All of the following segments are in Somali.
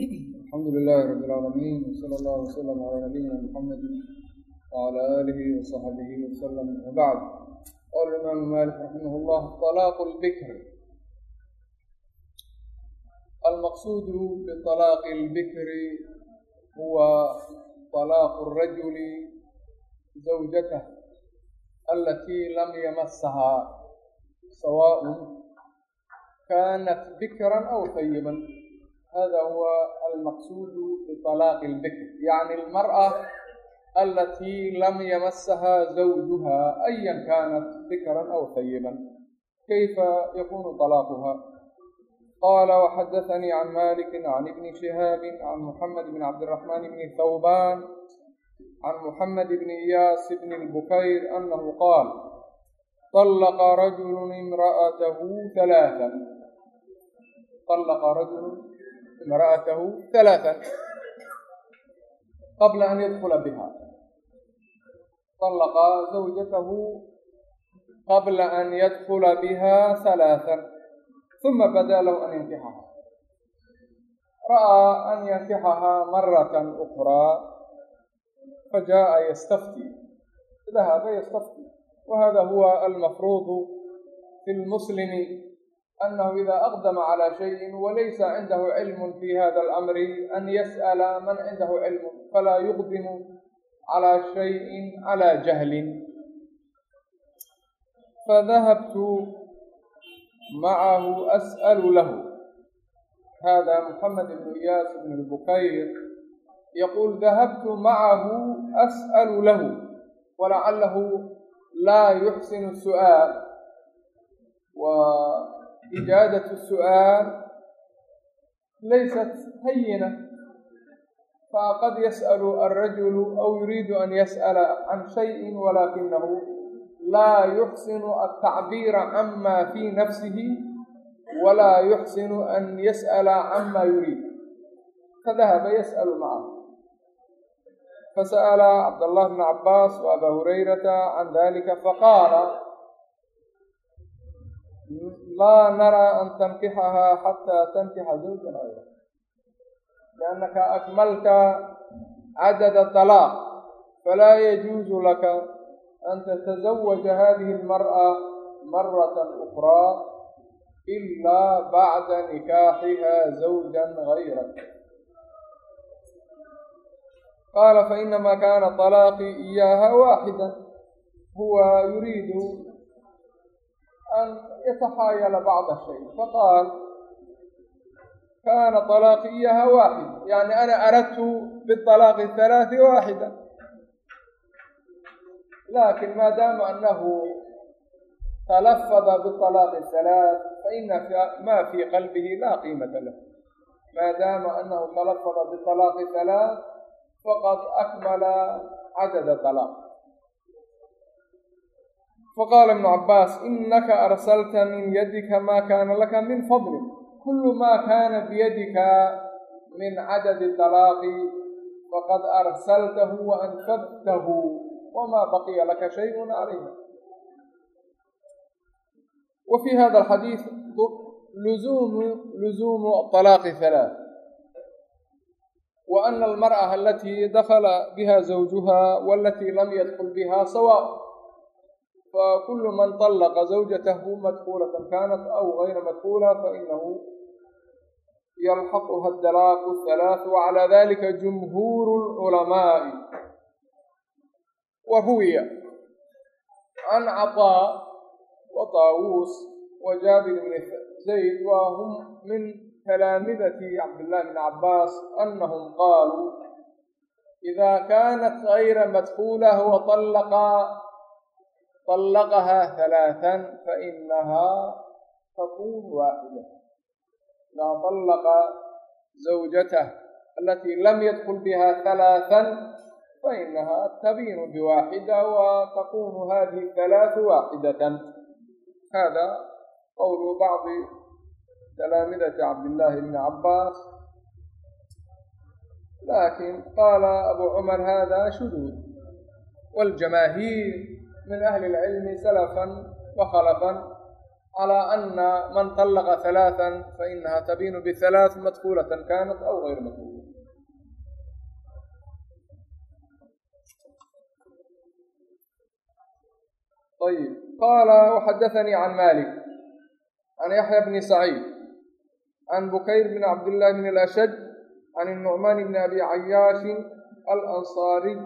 alxamdu lilahi rab اlcaalamiin wsala allah wslm calaa nabiyina mxamed wcala aalihi wصaxbihi wslm wabacd qala imaamu malik raximah اllah طalaaqu اlbikr almaqsuudu biطalaaqi اlbikri huwa طalaaqu الrajuli zawjatah alatii lam yamasahaa sawaaء kanat bikran aw tayiban hada huwa almaqsuudu biطalaaqi اlbikr yacni almar'a alatii lam yamasaha zawjuha ayan kaanat bikran aw tayiban kayfa yakunu طalaaquha qala waxadaثanii can maliki can ibni shihaabi can muxamed bn cabdiraxmaan bni thawban can muxamed bni iyaas bni lbukayr anahu qaal طلqa rajulu imra'atahu ثalaaثa طلqa rajulu imra'atahu halaaan qabla an yadkula biha طلqa zawjatahu qabla an yadkula biha halaaan ثuma badaa low an yankixaha ra'aa an yankixahaa maraة أkrىa fajaءa ystafti dahaaba ystafti wahada huwa almafruuض fi lmuslimi anahu ida aqdama calى shayi walaysa cindahu cilm fi hada اlamri an yas'ala man cindahu cilm falaa yuqdimu calى shayi calى jahlin fadahabtu macahu as'alu lahu hada muxamed bn iyaas bn lbukayr yaqul dahabtu macahu as'alu lahu walacalahu laa yuxsinu الsu'aal wa ijaadaة الsu'aal laysat hayina faqad yas'alu alrajulu aw yuriidu an yas'ala can shayi walakinahu laa yuxsinu altacbiira cama fi nafsihi walaa yuxsinu an yas'ala cama yuriid fadahaba yas'alu macahu fasa'ala cabdالlah bn cabaas وaba hurayrata can dalika faqaala laa naraa an tankixahaa xataa tankixa zawjan ayra liannaka akmalta cadada talaaq falaa yajuusu laka an tatazawaja hadihi almar'a marata ukraa ilaa bacda nikaaxiha zawjan gayrak qaala fainamaa kaana talaaqii iyaaha waaxida huwa yuriidu أن يتحايل بعض الشيء فقال كان طلاقيها واحدة يعني أنا أردت بالطلاق الثلاث واحدة لكن ما دام أنه تلفظ بالطلاق الثلاث فإن ما في قلبه لا قيمة له ما دام أنه تلفظ بالطلاق الثلاث فقد أكمل عدد الطلاق faqaala ibnu cabbaas inaka arsalta min yadika maa kaana laka min fadli kullu maa kaana biyadika min cadadi talaaqi faqad arsaltahu wa anfadtahu wamaa baqiya laka shayun calayha wa fii hada alxadiid luzuumu luzuumu talaaqi halaath wa ana almar'aha alatii dakala biha zawjuha walatii lam yadkul biha fakulu man طلqa zawjatahu madkulaة kanat aw غayra madkula fainahu yalxaqha اdalaaq الhalaaث wعalى dalika jumhur الculamaaءi waruwiya can caطاء wa طaawuus wa jaabir bni zayd wa hum min talaamidati cabdillahi bni cabaas anahum qaaluu ida kanat gayra madkulah waطalaqa طلقها ثلاثا فإنها تكون واحدة لا طلق زوجته التي لم يدخل بها ثلاثا فإنها تبين بواحدة وتكون هذه الثلاث واحدة هذا قول بعض تلامذة عبد الله بن عباس لكن قال أبو عمر هذا شذوذ والجماهير من أهل العلم سلفا وخلفا calى ana man طallaqa ثalaaثa fainaha tabiinu bثalaaث madkuulaة kanat aw غayr madkuula ayb qaala وxadaثnii can malik can yaxya bni saciid can bukayr bn cabdالlahi bn اlأshaj can الnucmaan bn abi cayaashi alanصaariy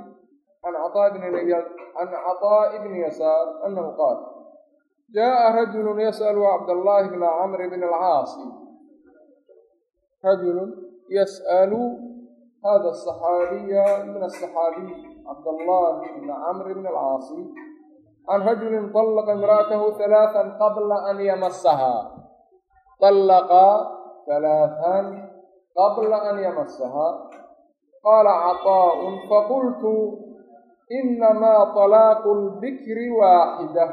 can caطaaء bni yasaar anahu qaal jaءa rajulu yasأl cabdالlahi bna cmr bn اlcaasi rajulu yasأlu hada الصaxaabiya min الصaxaabiy cabdالlahi bn cmr bn اlcaasi can rajuli طلqa imra'atahu ثalaaثa qabla an yamasaha طلqa ثalaaثan qabla an yamasaha qaala caطاء faqultu inamaa طalaaqu اlbikri waaxida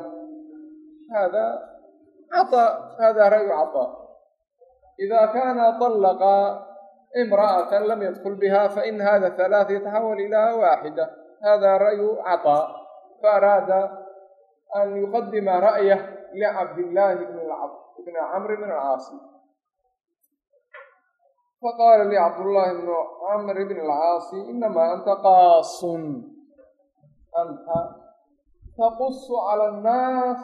hada caa hada ra'yu caطa ida kana طalaqa imra'atan lam yadkul biha fain hada halaaث yataxawal ila waaxida hada ra'yu caطa faaraada an yuqadima ra'yah licabdillaahi bn camri bn alcaasi faqaala li cabdullaahi bn camri bn alcaasi inama anta qaasun anta taqusu cala annaas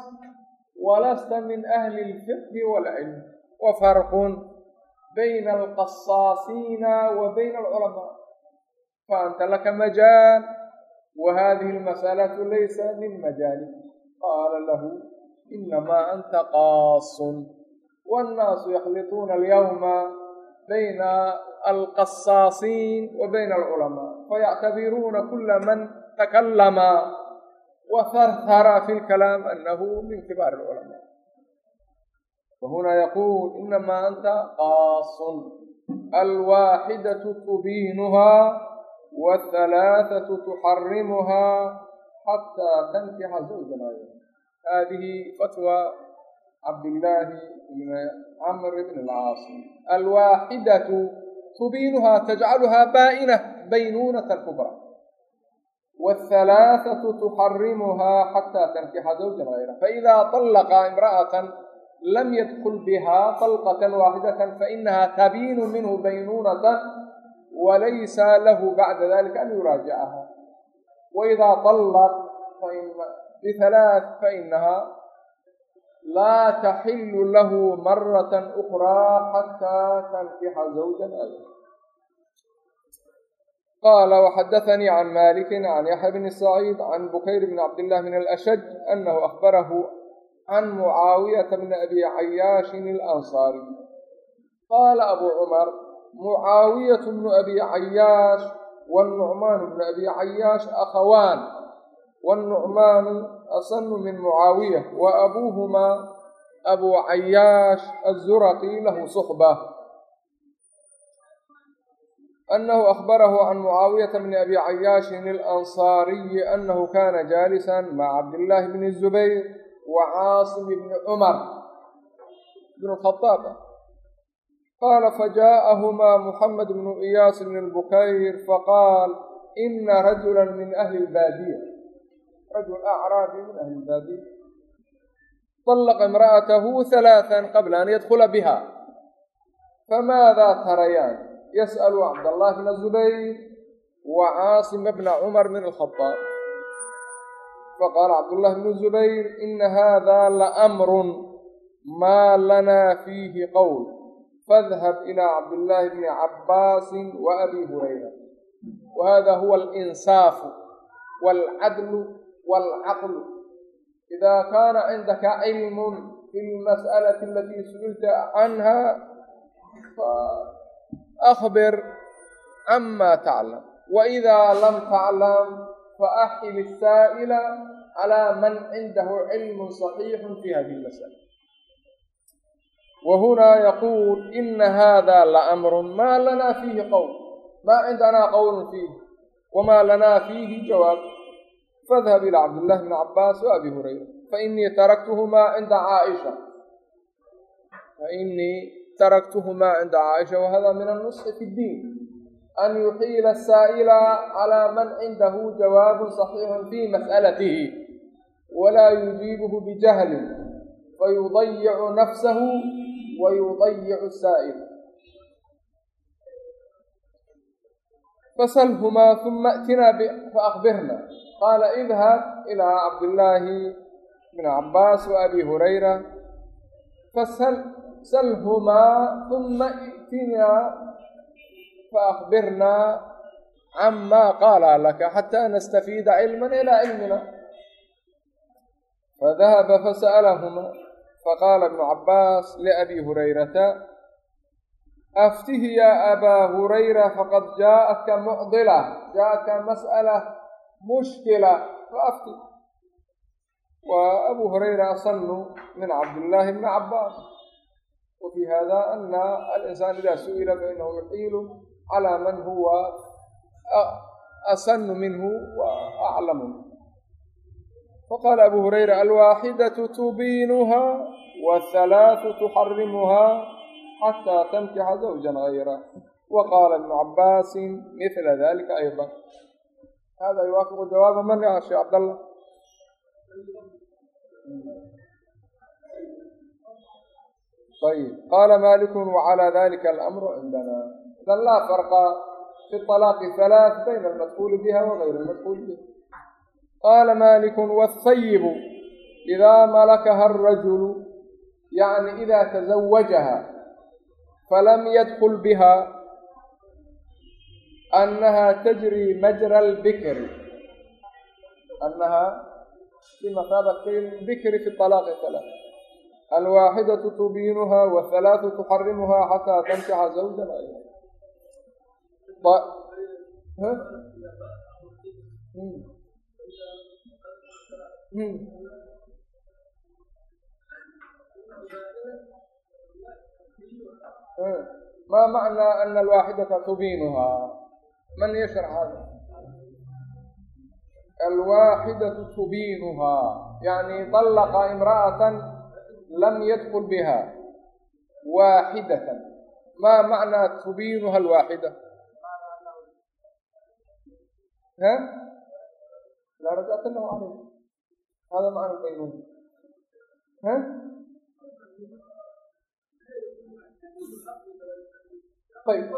walasta min ahli alfiqhi waalcilm wa farqun bayna alqasaasiina wa bayna alculamaa faanta laka majaal wa hadihi almasalatu laysa min majaalik qaala lahu inamaa anta qaasun wاnnaasu yakhlituuna alyawma bayna alqasaasiin wa bayna alculamaa fayactabiruuna kula man takallama waharhara fi lkalaam anahu min kibaar alculamaa wahuna yaquul inamaa anta qaasun alwaaxidatu tubiinuhaa wاthalaaثatu tuxarimuhaa xataa tankixa zawjanayo hadihi fatwa cabdillaahi bn camr bn alcaasi alwaaxidatu tubiinuhaa tajcaluhaa baa'inah baynunata kubra whalaahatu tuxarimuhaa xataa tankixa zawjan hayra faida طallaqa imra'atan lam yadkul biha طalqatan waaxidatan fainaha tabiinu minhu baynunatan walaysa lahu bacda dalika an yuraajicaha waida طallaq bihalaat fainaha laa taxilu lahu marata ukraa xataa tankixa zawjan hayra قال وحدثني عن مالك عن yaحyى بن سعيid عن بكير بن cبdاللh من الأشج أنه أخبره عن معاوية بن أبي عياش الأنصاري قال أبو عمر معاوية بن أبي عياش والنعمان بن أبي عياش أخوان والنعمان أsن من معاوية وأبوهما أبو عياش الزرقي له صحبة أنه أخبره عن معاوية بن أبي عياش الأنصاري أنه كان جالسا مع عبد الله بن الزبير وعاصم بن عمر بن الخطابة قال فجاءهما محمد بن إياس بن البكير فقال إن رجلا من أهل البادية رجل أعرابي من أهل البادية طلق امرأته ثلاثا قبل أن يدخل بها فماذا تريان yasأlu cabdالlah bna zubayr wa caasima bna cumar min alkhaطaab faqaala cabdالlah bnu zubayr ina hada laamru ma lana fiihi qowl fadhab ilaa cabdillaahi bni cabbaasin wa abi hurayra wa hada huwa alinsaafu waalcadlu waalcaqlu idaa kaana cindaka cilmun fi lmas'alati alatii su'ilta canha faakbir cama taclam waidaa lam taclam faaxil isaa'ila calaa man cindahu cilmun saxiixun fi hadihi lmas'ala whuna yaquul ina hada laamru ma lana fiihi qowl ma cindanaa qowlun fiih wma lana fiihi jawaab fadhab ilى cabdillahi bni cabaas wa abi hurayra fainii taraktuhumaa cinda caaisha fainii taraktuhumaa cinda caaisha wahada min annusxi fi ddiin an yuxiila saa'ila calaa man cindahu jawaabun صaxiixun fi mas'alatihi walaa yujiibuhu bijahlin fayudayicu nafsahu wa yudayicu saa'il fasalhumaa uma atinaa faakbirna qaala idhab ilaa cabdillaahi bn cabbaas wa abi hurayra fasalhumaa uma itinaa faakbirna cama qaala laka xataa nastafiida cilman ilaa cilmina fadahaba fasa'alahuma faqaala ibnu cabbaas liabi hurayrata aftihi yaa abaa hurayra faqad jaa'atka mucdila jaa'atka mas'ala mushkila faafti wa abu hurayra asanu min cabdillaahi bni cabbaas wafii hada ana alinsaan ida su'ila fainahu yuxiilu calaa man huwa asanu minhu wa aclamu faqaala abu hurayra alwaaxidatu tubiinuha wahalaatu tuxarimuha xataa tankixa zawjan gayra wa qaala ibnu cabbaasin mila dalika ayضa hada yuwaafiqu jawaaba man ya sheekh cabdallah ayb qaala maliku wacalى dalika alamru cindana idan laa farqa fi طalaaqi halaaث bayna almadkuuli biha wagayr almadkuuli biha qaala maliku wاthayibu idaa malakaha الrajulu yani ida tazawajaha falam yadkul biha أنها تجري مجرى البكر أنها بمثابة البكر في الطلاق الثلاث الواحدة تبينها والثلاث تحرمها حتى تنكح زوجا أيضا ط... ها؟ ما معنى أن الواحدة تبينها من يشرح هذا الواحدة تبينها يعني طلق امرأة لم يدخل بها واحدة ما معنى تبينها الواحدة ها لا رجعت له عليه هذا معنى البينونة ها طيب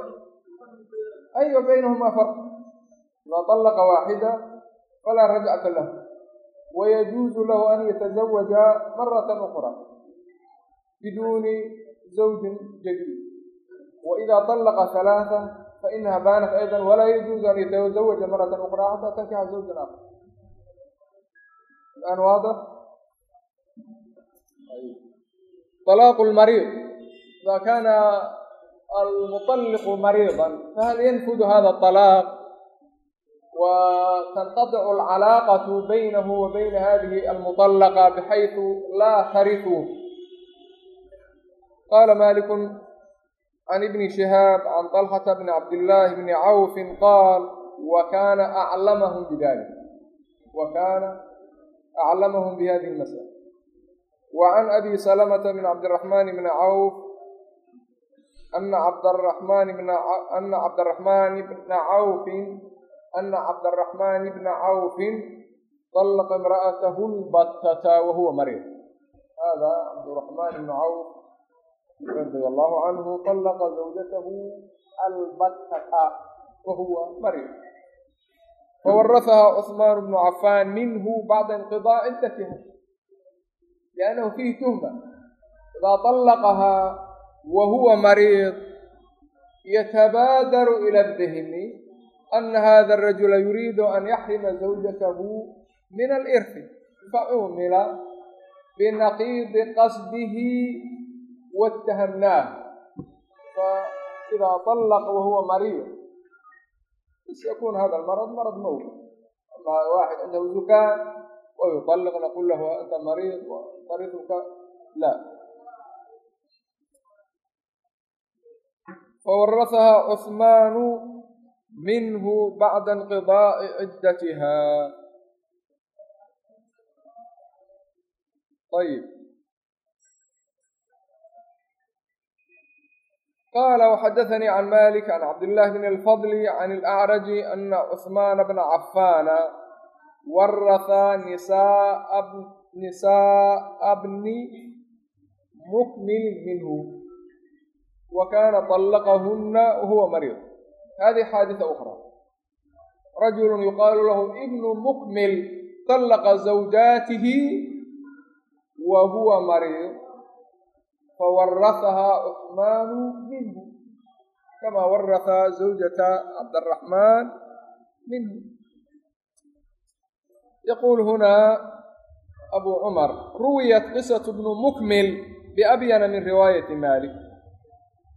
أي بينهما فرق إذا طلق واحدة فلا رجعة له ويجوز له أن يتزوج مرة أخرى بدون زوج جديد وإذا طلق ثلاثة فإنها بانت أيضا ولا يجوز أن يتزوج مرة أخرى حتى تنكح زوجا آخر الآن واضح طلاق المريض إذا كان المطلق مريضا فهل ينفذ هذا الطلاق وتنقطع العلاقة بينه وبين هذه المطلقة بحيث لا ترثه قال مالك عن ابن شهاب عن طلحة بن عبد الله بن عوف قال وكان أعلمهم بذلك وكان أعلمهم بهذه المسألة وعن أبي سلمة بن عبد الرحمن بن عوف أن عبد الرحمن بن أن عبد الرحمن بن عوف أن عبد الرحمن بن عوف طلق امرأته البتة وهو مريض هذا عبد الرحمن بن عوف رضي الله عنه طلق زوجته البتة وهو مريض فورثها عثمان بن عفان منه بعد انقضاء عدتها لأنه فيه تهمة إذا طلقها وهو مريض يتبادر إلى الذهن أن هذا الرجل يريد أن يحرم زوجته wاtahmnaah faidaa طallaqa wahuwa mariid bas yakun hada marad marad mawt waaxid cindahu zukaan wayuطalq naqul lahu anta mariid mariidka la fawarahahaa cusmaanu minhu bacda inqidaa'i ciddatiha ayb عن مالك عن عبد الله بن الفضل عن الأعرج أن عثمان بن عفان ورث نساء نساء ابن mukmil minhu wa kana طallaqahuna wahuwa mariid hadihi xaadisa ukra rajulu yuqaalu lahu ibnu mukmil طallaqa zawjaatihi wa huwa mariid fawarahaha cuثmaanu minhu kama waraha zawjata cabdالraxmaan minhu yaqul huna abu cumar ruwiyat qisaة bnu mukmil biabyana min riwaayati malik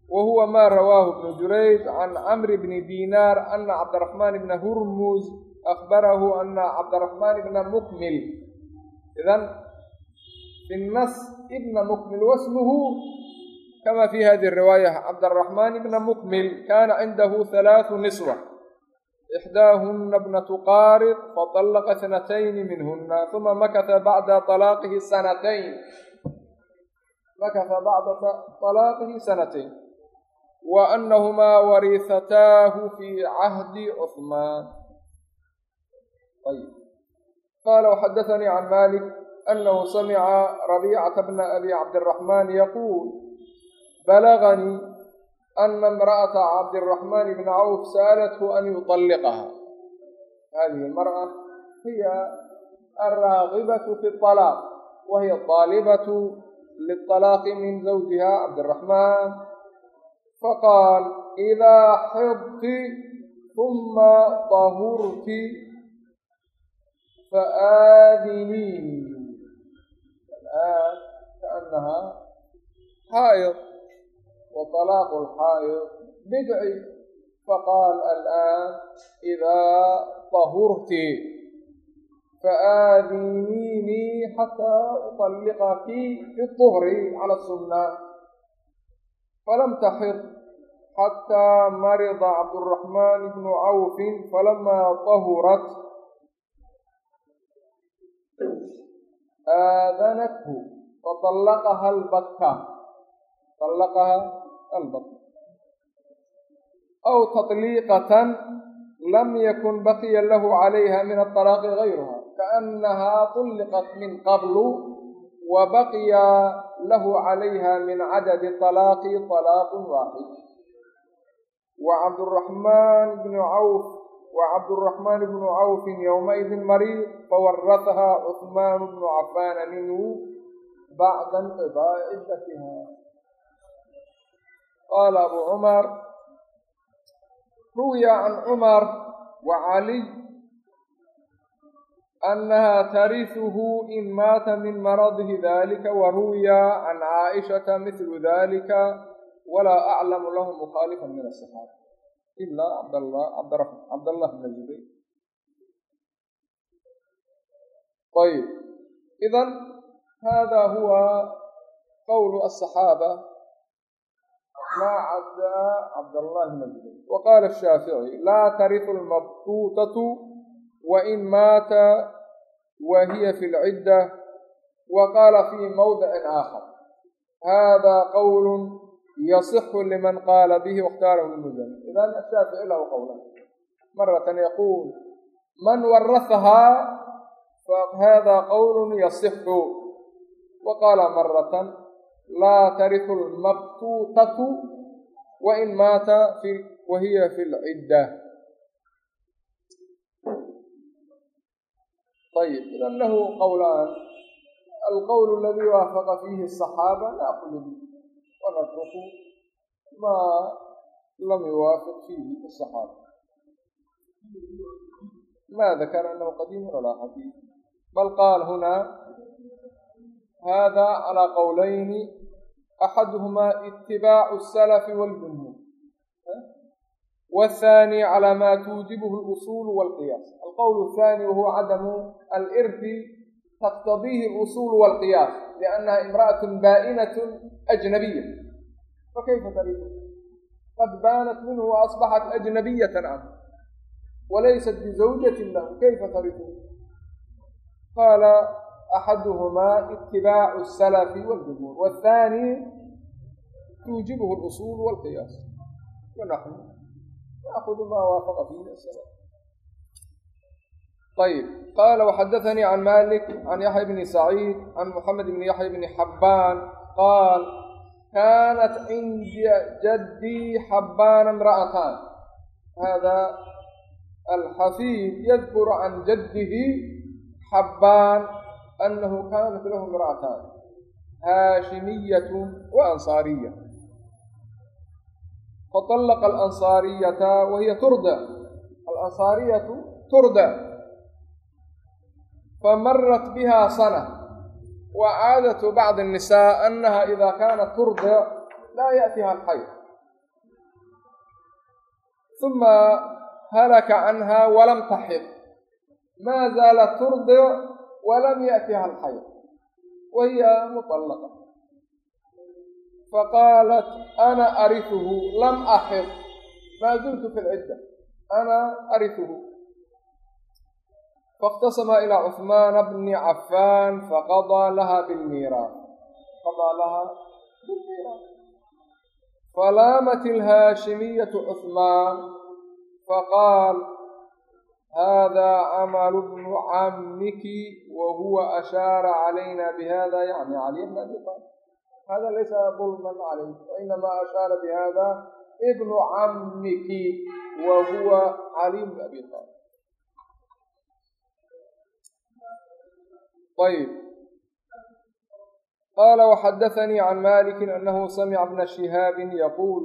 wa huwa ma rawaahu ibnu jurayj can camri bni dinar ana cabdiraxmaan bna hurmuz akbarahu ana cabdiraxmaan bna mukmil idan بالنص بن مكمل واسمه كما في هذه الرواية عبد الرحمن بن مكمل كان عنده ثلاث نسوة إحداهن ابنة قارض فطلق اثنتين منهن ثم مكث بعد طلاقه سنتين مكث بعد طلاقه سنتين وأنهما وريثتاه في عهد عثمان طيب قال وحدثني عن مالك أنه سمع ربيعة بن أبي عبد الرحمن يقول بلغني أن امرأة عبد الرحمن بن عوف سألته أن يطلقها هذه المرأة هي الراغبة في الطلاق وهي الطالبة للطلاق من زوجها عبد الرحمن فقال إذا حضت ثم طهرت فآذنيني الآن كأنها حائض وطلاق الحائض بدعي فقال الآن إذا طهرت فآذينيني حتى أطلقك في الطهر على السنة فلم تحر حتى مرض عبد الرحمن بن عوف فلما طهرت آذنته فطلقها البكة طلقها البطن أو تطليقة لم يكن بقي له عليها من الطلاق غيرها كأنها طلقت من قبل وبقي له عليها من عدد الطلاق طلاق واحد وعبد الرحمن بن عوف وعبد الرحمن بن عوف يومئذ مريض فورثها عثمان بن عفان منه بعد انقضاء عدتها قال أبو عمر روي عن عمر وعلي أنها ترثه إن مات من مرضه ذلك وروي عن عائشة مثل ذلك ولا أعلم له مخالفا من الصحابة إلا عبد الله عبد, عبد الله بن الزبير طيب إذا هذا هو قول الصحابة ما عدا عبد الله بن الزبير وقال الشافعي لا ترث المبطوطة وإن مات وهي في العدة وقال في موضع آخر هذا yasixu liman qaala bihi wakhtaarahu lmuzan idan ashaafi ilaa qowlan maratan yaquul man warafahaa fahada qowlun yasixu wa qaala maratan laa tarifu lmabtuutatu wain maata wa hiya fi lcidda ayib idan lahu qowlaan alqowl aladi waafaqa fiihi asaxaaba la aqulu bi wanatruku maa lam yuwaafiq fiihi asaxaaba ma dakara anahu qadiim calaa xadiid bal qaal hunaa hada calaa qowlayni axaduhumaa itibaacu asalafi waljumhuur والثاني على ما توجبه الأصول والقياس. القول الثاني وهو عدم الإرث taqtadiihi اlusul wاlqiyaas liannaha imra'aة baa'inaة ajnabiya fakayfa tarifu qad baanat minhu waasbaxat ajnabiyata canhu walaysat bizawjati lahu kayfa tarifu qaala axaduhumaa itibaacu الsalafi wاljumhuur wاthaani tuujibuhu اlusul wاlqiyaas wanaxnu naakudu maa waafaqa fihi asalaf ayb qala wxadaثnii can malik can yaxya bni saciid can muxamed bni yaxya bni xabbaan qaal kaanat cinda jaddii xabbaana imra'ataan hada alxafiid yadkuru can jaddihi xabbaan anahu kaanat lahu imra'ataan haashimiyatu wa ansaariya faطallaqa alansaariyata wahiya turda alansaariyatu turda famarat biha sana wa caadatu bacdi annisaa annaha idaa kaanat turdi laa ya'tiha alxayd uma halaka canha walam taxid maa zaalat turdi walam ya'tiha alxayd wa hiya mutallaqa faqaalat ana arifuhu lam axid maa zultu fi lcidda ana arifuhu فاختصم إلى عثمان بن عفان فقضى لها بالميراث قضى لها بالميراث فلامت الهاشمية عثمان فقال هذا عمل ابن عمك وهو أشار علينا بهذا يعني علي بن أبي طالب هذا ليس ظلما عليه وإنما أشار بهذا ابن عمك وهو علي بن أبي طالب طيب قال وحدثني عن مالك أنه سمع ابن شهاب يقول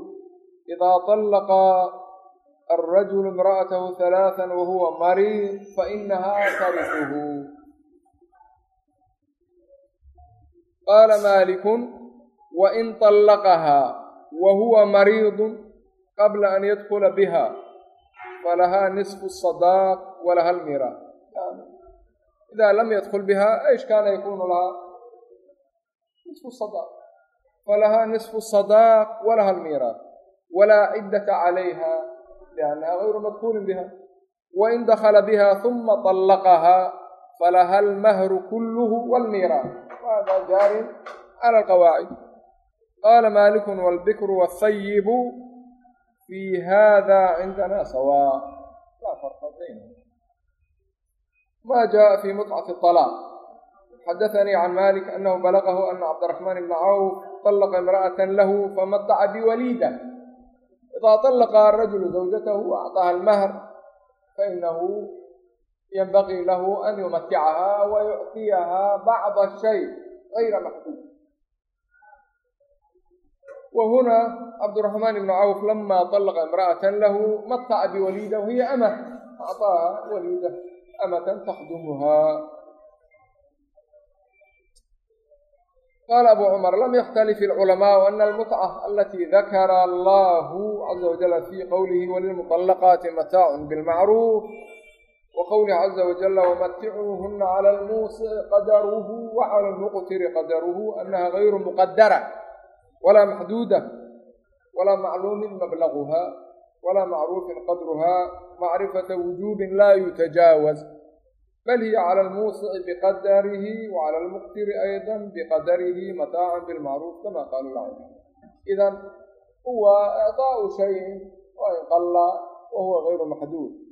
إذا طلق الرجل امرأته ثلاثا وهو مريض فإنها ترثه قال مالك وإن طلقها وهو مريض قبل أن يدخل بها فلها نصف الصداق ولها الميراث ida lam yadkul biha ish kaana yakunu lahaa nifu sadaq falahaa nisfu sadaaq walaha almiiraas walaa ciddata calayha liannaha gayru madkuulin biha wain dakala biha huma طallaqahaa falaha almahru kulluhu walmiiraas wahada jaarin cala alqawaacid qaala maaliku walbikru wahayibu fi hada cindana sawaa laa farqa baynahum ما جاء في متعة الطلاق حدثني عن مالك أنه بلغه أن عبد الرحمن بن عوف طلق امرأة له فمتع بوليدة إذا طلق الرجل زوجته وأعطاها المهر فإنه ينبغي له أن يمتعها ويعطيها بعض الشيء غير محدود وهنا عبد الرحمن بن عوف لما طلق امرأة له متع بوليدة وهي أمه أعطاها وليدة amatan takdumuhaa qaala abu cumar lam yakhtalif alculamaau ana almutca alatii dakara allahu caza wajala fii qowlihi walilmuطalaqaati mataacun bilmacruuf wa qowlihi caza wajala wamaticuuhuna cala lmuusici qadaruhu wa cala lmuqtiri qadaruhu annaha gayru muqadara walaa maxduuda walaa macluumin mablaguha مبلغها ولا معروف قدرها معرفة وجوب لا يتجاوز بل هي على الموسع بقدره وعلى المقتر أيضا بقدره متاعا بالمعروف كما قال العلماء إذا هو إعطاء شيء وإن قل وهو غير محدود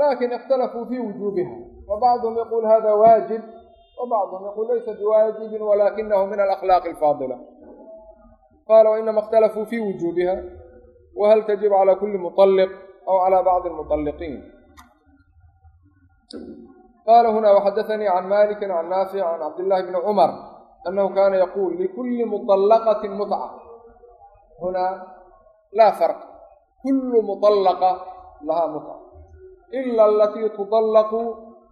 لكن اختلفوا في وجوبها وبعضهم يقول هذا واجب وبعضهم يقول ليس بواجب ولكنه من الأخلاق الفاضلة قال وإنما اختلفوا في وجوبها وهل تجب على كل مطلق أو على بعض المطلقين قال هنا وحدثني عن مالك عن نافع عن عبد الله بن عمر أنه كان يقول لكل مطلقة متعة هنا لا فرق كل مطلقة لها متعة إلا التي تطلق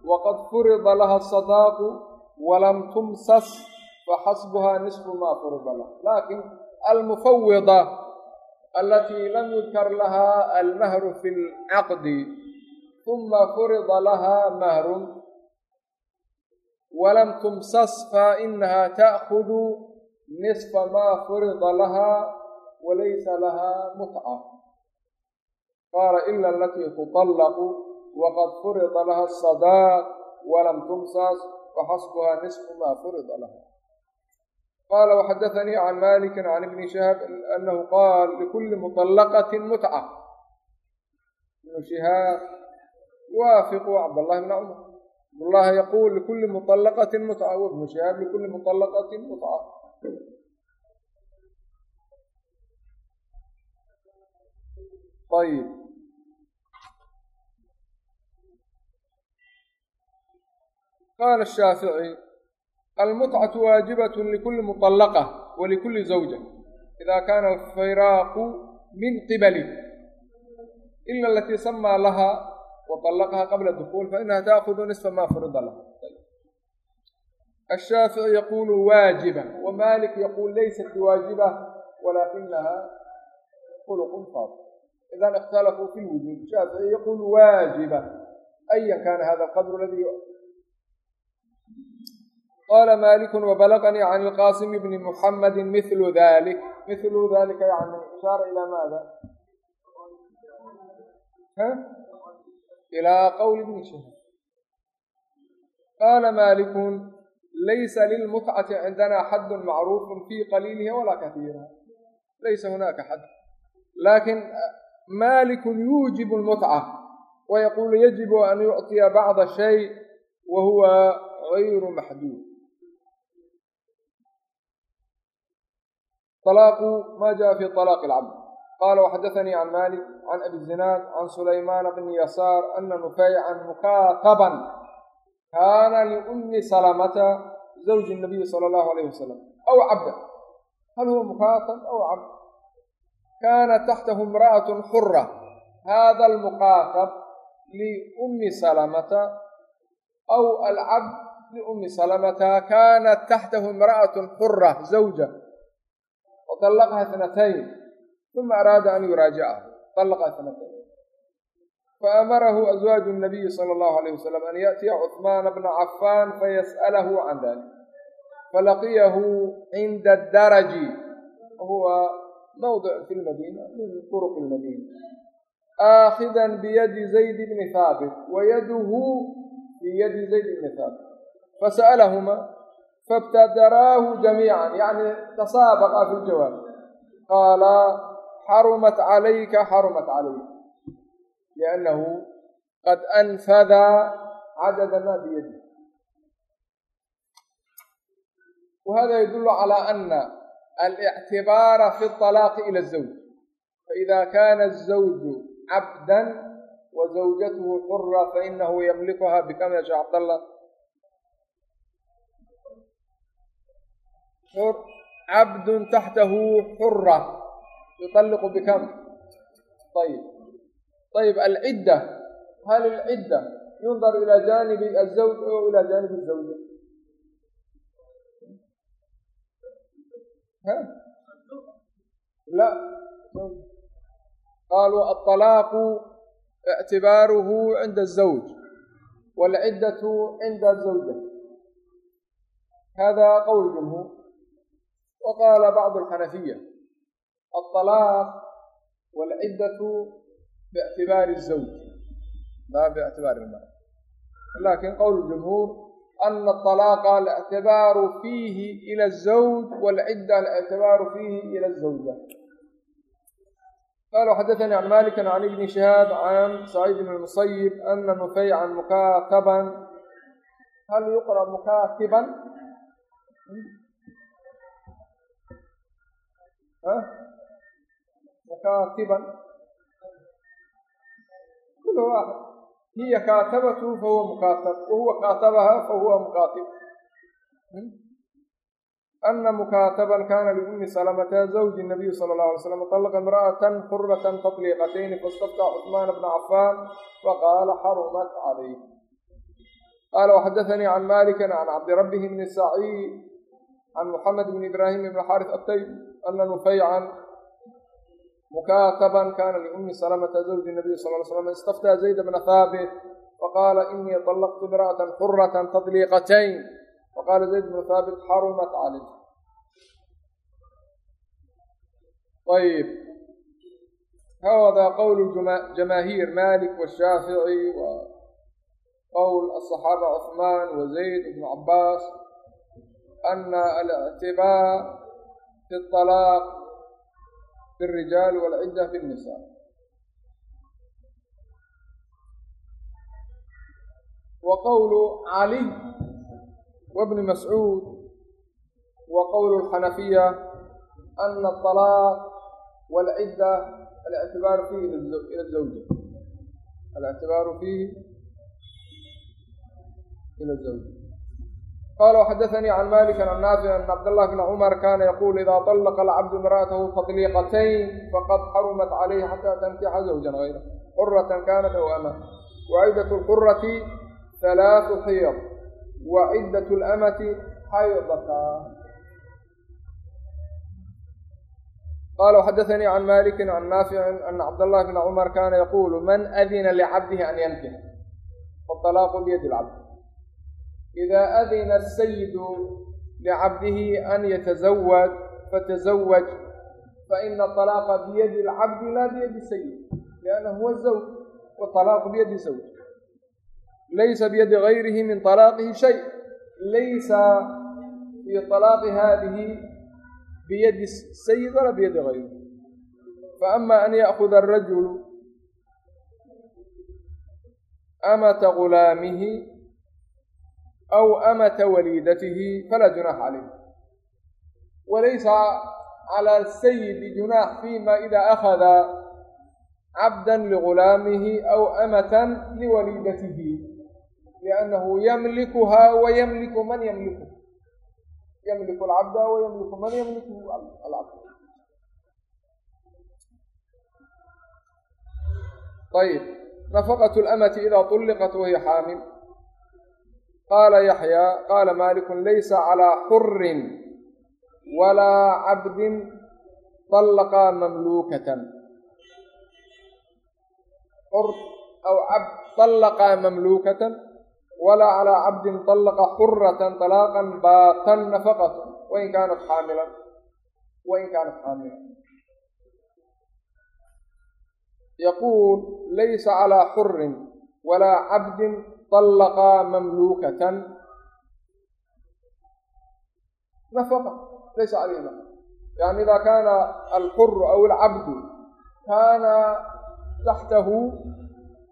وقد فرض لها الصداق ولم تمسس فحسبها نصف ما فرض لها لكن المفوضة almufawida alatii lam yudkar lahaa almahru fi lcaqdi uma furida lahaa mahrun walam tumsas fainaha ta'kudu nisfa maa furida lahaa walaysa lahaa mutca qaala ila alatii tuطallaqu waqad furida laha asadaq walam tumsas faxasbuhaa nisfu maa furida laha qala وxadaثnii can maliki can ibni shihaab anahu qaal likuli muطalaqati mutca ibnu shihaab waafiqu cabdاllahi bna cumar cabdullahi yaquul likuli muطalaqati mutca w ibnu shihaab likuli muطalaqati mutca ayb qaala shaafici almutcaةu waajibaة likuli muطalaqة walikuli zawja ida kana alfiraaqu min qibali ila alatii samaa laha وطلقها قبل الدخول فإنها تأخذ نصف ما فرض لها الشافعي يقول واجبة ومالك يقول ليست بواجبة ولكنها خلق فاضل إذا اختلفوا في الوجود الشافعي يقول واجبة أيا كان هذا القدر الذي قال مالك وبلغني عن القاسم بن محمد مثل ذلك مثل ذلك يعني إشارة إلى ماذا؟ ها؟ ilaa qowli bni shahiid qaala maalikun laysa lilmutcati cindana xaddun macruufun fii qaliiliha walaa katiiriha laysa hunaaka xad laakin maalikun yuujibu lmutca wayaquulu yajibu an yucطiya bacda shay wa huwa gayru maxduud طلاaq ma jaءa fi طلاq الcabd qala وxadaثnي عan malik عan abi الزinaad عan سulayman bni yasaar ana nufaycan mukaatabا kana lأmi salamta zawji الnabiy salى اllah عalayh wasalam aw cabda hal huwa mukaatab aw cabd kana taxtahu اmraأaة xura hada اlmukaatab liأmi salamta aw alcabd liأmi salamta kanat taxtahu اmraأaة xura zawja طلقha اثنتين ثuma araada an yuraajicahu طلqa اثنتين. faamarahu azwaaج النabiyi slى الlahu عalيه waslm an yaأtiya cثmaana bna cafaan fayasأlahu can dalik falaqiyahu cinda الdaraji huwa mawdع fi lmadina min طرq اlmadina aakida byadi zayd bni haabit wayadhu biyadi zayd bni haabit fasaأlahma fاbtadaraahu jamiica yani tasaabaqa fi ljawaab qaala xarumat calayka xarumat calayk liannahu qad anfada cadada ma biyadi wahada yadulu calى ana alictibaara fi اطalaaqi ilى الzawj faida kana الzawju cabda wazawjathu xura fainahu yamlikuha bikam yasha cabdallah cabdun taxtahu xura yuطaliqu bikam. Ayb ayb alcidda hal alcidda yundaru ila janibi azawj o ila janib azawja la. Qaaluu aطalaaqu ictibaaruhu cinda الzawj wاlciddatu cinda الzawja hada qowl jumhuur وقال بعض الحنفية الطلاق والعدة باعتبار الزوج لا باعتبار المرأة لكن قول الجمهور أن الطلاق الاعتبار فيه إلى الزوج والعدة الاعتبار فيه إلى الزوجة قالوا حدثني عن مالك عن ابن شهاب عن سعيد بن المصيب أن نفيعا مكاتبا هل يقرأ مكاتبا؟ ها؟ مكاتبا كل واحد هي كاتبته فهو مكاتب وهو كاتبها فهو مكاتب أن مكاتبا كان لأم سلمة زوج النبي صلى الله عليه وسلم طلق امرأة حرة تطليقتين فاستفتى عثمان بن عفان فقال حرمت عليه قال وحدثني عن مالك عن عبد ربه بن سعيد عن محمد بن إبراهيم بن حارث التيم أن نفيعا mukaataban kana liumi salamata zawji nabiy sal l slam istaftaa zayd bna haabit faqaala inii طalaqtu imra'atan xuratan tadliiqatayn faqaala zayd bnu haabit xarumat calay ayb hada qowl jamaahiir malik washaafici wa qowl aصaxaaba cuثmaan wazayd ibn cabaas ana alictibaar fi alaaq fi الrijaal wاlcidda fi الnisa wa qowlu cali wabni mascuud wa qowlu اlxanafiya ana aطalaaq wاlcidda alictibaaru fiihi ila zawja alictibaaru fiihi ila zawja qala xadaanii can maliki an naafic an cabdاllah bna cumar kana yaqulu ida طalaqa alcabdu imra'atahu fadliqatayn faqad xarumat calayhi xata tankixa zawjan hayra quratan kanat ow ama waciddat lqurati halaaثu xiyad waciddat اlamati xaydatan qala xadaanii can maliki can naaficin ana cabdاllah bna cumar kana yaqulu man adina lcabdihi an yankix faطalaaqu biyadi lcabd idaa adina asayidu licabdihi an yatasawaj fatasawaj faina alaaqa biyadi lcabdi laa biyadi sayid lianna huwa zawj walaaqu biyadi zawj laysa biyadi gayrihi min alaaqihi shay laysa fii alaaqi hadihi biyadi sayid walaa biyadi gayrihi faama an yaakuda arajulu amata gulaamihi waliidatihi falaa junaaxa calayh walaysa cala sayidi junaax fima ida akhada cabdan ligulaamihi aw amatan liwaliidatihi liannahu yamlikuha wa yamliku man yamliku yamliku alcabda wa yamliku man yamliku alcabd ayb nafaqat lamati ida طulliqat wahiya xaamil qaala yaxyaa qaala malikun laysa calaa xurin walaa cabdin طallaqaa mamluukatan xur aw cabd طallaqaa mamluukatan walaa calaa cabdin طallaqa xuratan طalaaqan baatan nafaqatu wain kaanat xaamilan wain kaanat xaamilan yaquul laysa calaa xurin walaa cabdin طلقا مملوكة نفقة ليس عليه نفقة يعني إذا كان الحر أو العبد كان تحته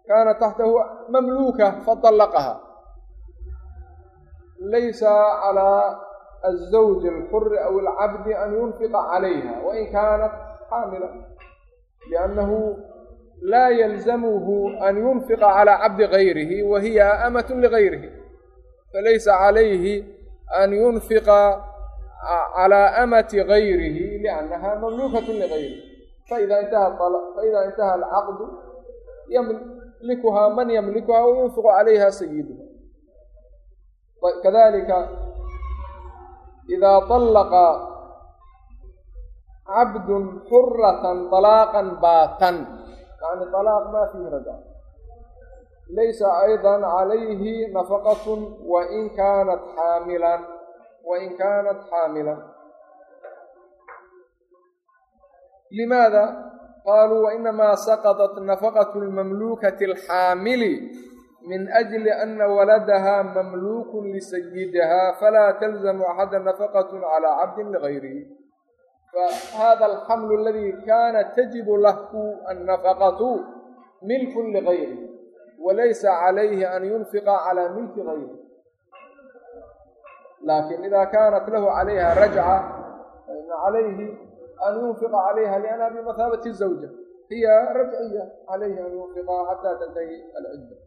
كان تحته مملوكة فطلقها ليس على الزوج الحر أو العبد أن ينفق عليها وإن كانت حاملة لأنه laa yalzamuhu an yunfiqa calaa cabdi gayrihi wa hiya amatun ligayrihi falaysa calayhi an yunfiqa calaa amati gayrihi liannaha mamluukatun ligayrihi faida intaha alcaqdu yamlikuhaa man yamlikuha wa yunfiqu calayha sayiduha kadalika idaa طallaqa cabdun xuratan طalaaqan baatan yani طalaaq ma fiihi raja laysa ayضa calayhi nafaqat wain kaanat xaamilan wain kaanat xaamilan limaada qaluu wainamaa saqطat nafaqaة اlmamluukati اlxaamili min أjli ana waladaha mamluuk lisayidiha falaa talzamu axada nafaqaة calى cabdi ligayrihi fahada alxamlu aladi kana tajibu lahu annafaqatu milkun ligayri walaysa calayhi an yunfiqa calaa milki gayri laakiin ida kanat lahu calayha rajca faina calayhi an yunfiqa calayha liannaha bimathaabati zawja hiya rajciya calayhi an yunfiqa xata tantahi alcidda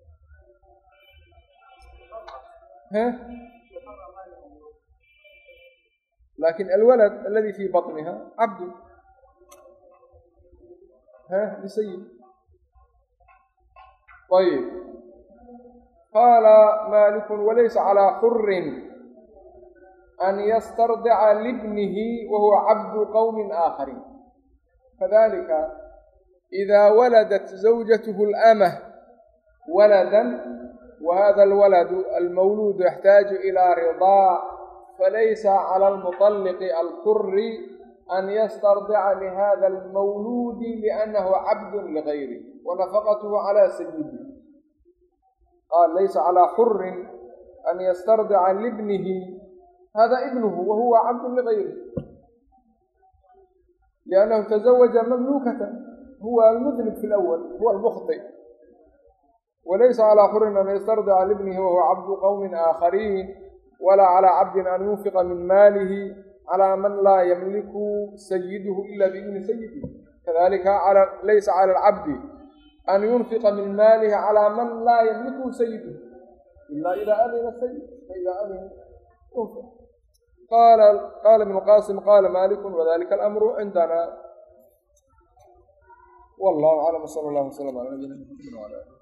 laakin alwalad aladii fii baniha cabdu h sayid ayb qaala maaliku walaysa calaa xurin an yastardica libnihi wahuwa cabdu qowmi aakharin kadalika idaa waladat zawjatuhu اlamah walada wahada alwaladu almawluudu yaxtaaju ilaa ridaa falaysa clى almuطalliqi alxuri an yastardica lihada almawluudi liannahu cabdu ligayri wanafaqatuhu calى sayidi qaal laysa calى xurin an yastardica libnihi hada ibnuhu wahuwa cabdu ligayri liannahu tazawaja mamlukata huwa almudnib fi lawal huwa almukhطi walaysa calaa xurin an yastardica libnihi wahuwa cabdu qowmin aakhariin walaa calaa cabdin an yunfiqa min maalihi calaa man laa yamliku sayiduhu ila biidni sayidihi kadalika laysa cala alcabdi an yunfiqa min maalihi calaa man laa yamlikuhu sayiduhu ila ida adina sayid faida adina yunfiq qala qala ibnu qasim qala maliku wadalika alamru cindana wallahu aclam sala allah wasalam ala nabiyina muxamadi wala ali